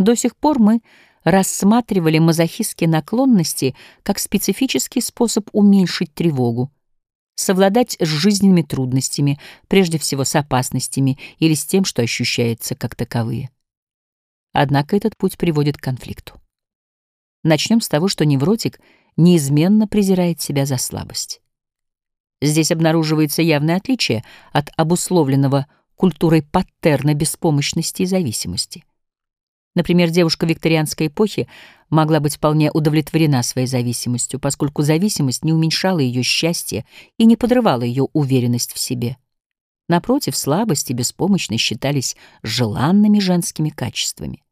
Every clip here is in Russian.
До сих пор мы рассматривали мазохистские наклонности как специфический способ уменьшить тревогу, совладать с жизненными трудностями, прежде всего с опасностями или с тем, что ощущается как таковые. Однако этот путь приводит к конфликту. Начнем с того, что невротик неизменно презирает себя за слабость. Здесь обнаруживается явное отличие от обусловленного культурой паттерна беспомощности и зависимости. Например, девушка викторианской эпохи могла быть вполне удовлетворена своей зависимостью, поскольку зависимость не уменьшала ее счастье и не подрывала ее уверенность в себе. Напротив, слабость и беспомощность считались желанными женскими качествами.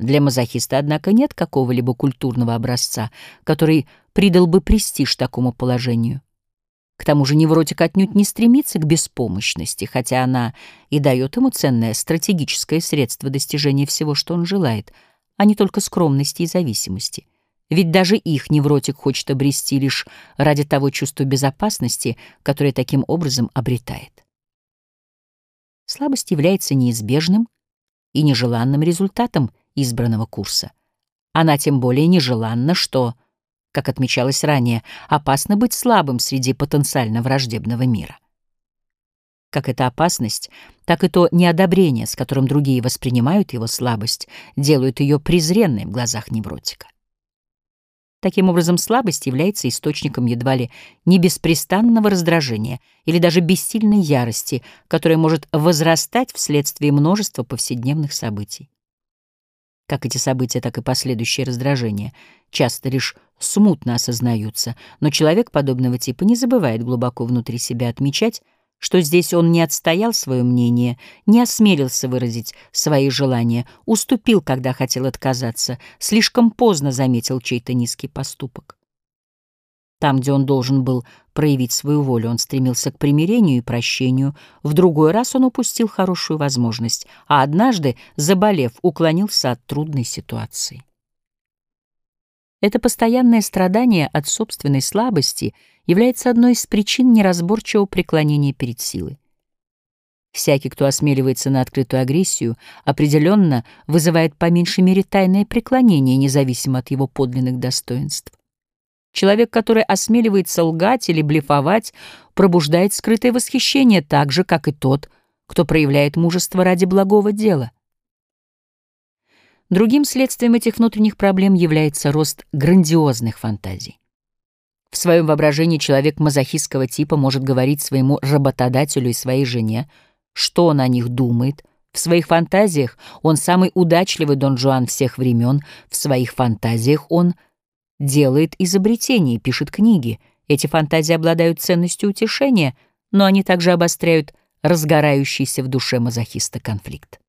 Для мазохиста, однако, нет какого-либо культурного образца, который придал бы престиж такому положению. К тому же невротик отнюдь не стремится к беспомощности, хотя она и дает ему ценное стратегическое средство достижения всего, что он желает, а не только скромности и зависимости. Ведь даже их невротик хочет обрести лишь ради того чувства безопасности, которое таким образом обретает. Слабость является неизбежным и нежеланным результатом избранного курса. Она тем более нежеланна, что как отмечалось ранее, опасно быть слабым среди потенциально враждебного мира. Как эта опасность, так и то неодобрение, с которым другие воспринимают его слабость, делают ее презренной в глазах невротика. Таким образом, слабость является источником едва ли не беспрестанного раздражения или даже бессильной ярости, которая может возрастать вследствие множества повседневных событий. Как эти события, так и последующие раздражения часто лишь смутно осознаются, но человек подобного типа не забывает глубоко внутри себя отмечать, что здесь он не отстоял свое мнение, не осмелился выразить свои желания, уступил, когда хотел отказаться, слишком поздно заметил чей-то низкий поступок. Там, где он должен был проявить свою волю, он стремился к примирению и прощению. В другой раз он упустил хорошую возможность, а однажды, заболев, уклонился от трудной ситуации. Это постоянное страдание от собственной слабости является одной из причин неразборчивого преклонения перед силой. Всякий, кто осмеливается на открытую агрессию, определенно вызывает по меньшей мере тайное преклонение, независимо от его подлинных достоинств. Человек, который осмеливается лгать или блефовать, пробуждает скрытое восхищение так же, как и тот, кто проявляет мужество ради благого дела. Другим следствием этих внутренних проблем является рост грандиозных фантазий. В своем воображении человек мазохистского типа может говорить своему работодателю и своей жене, что он о них думает. В своих фантазиях он самый удачливый Дон Жуан всех времен, в своих фантазиях он — делает изобретения, пишет книги. Эти фантазии обладают ценностью утешения, но они также обостряют разгорающийся в душе мазохиста конфликт.